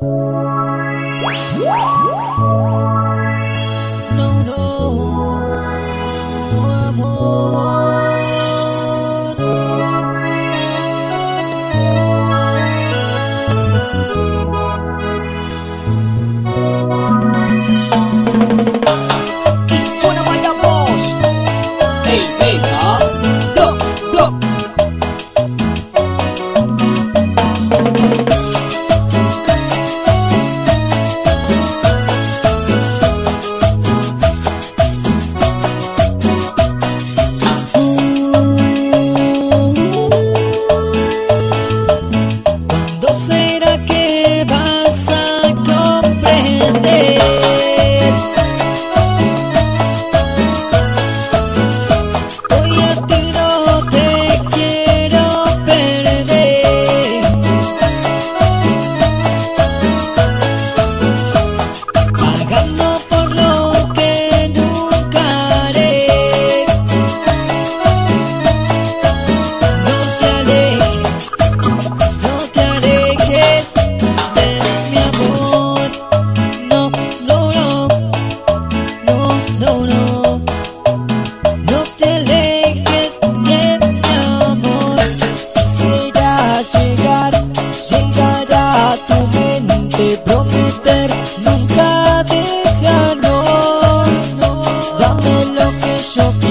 nunca déjanos, yo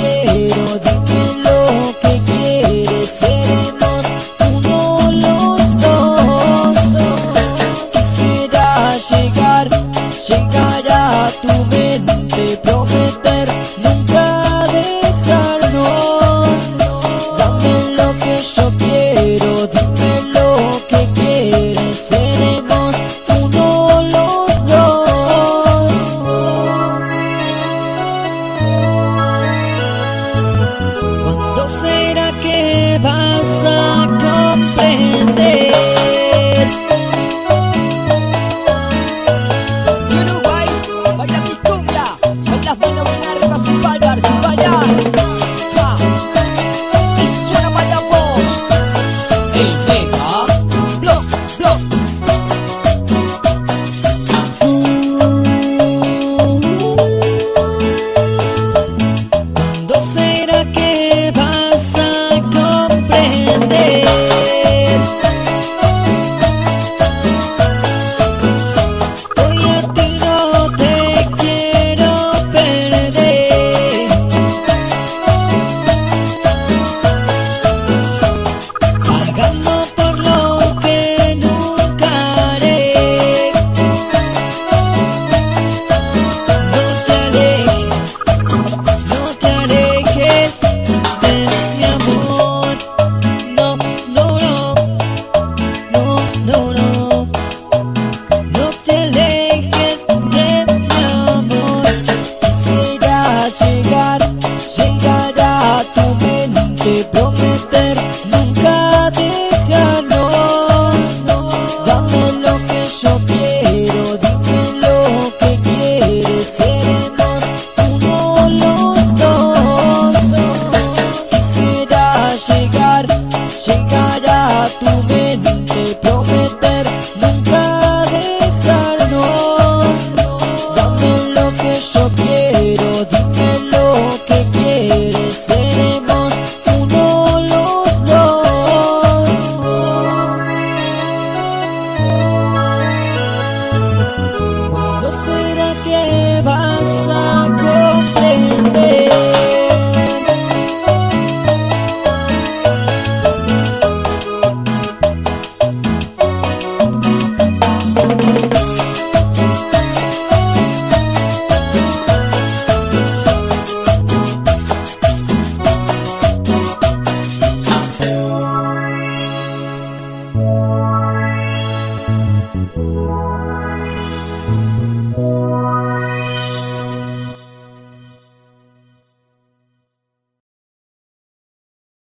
shopping.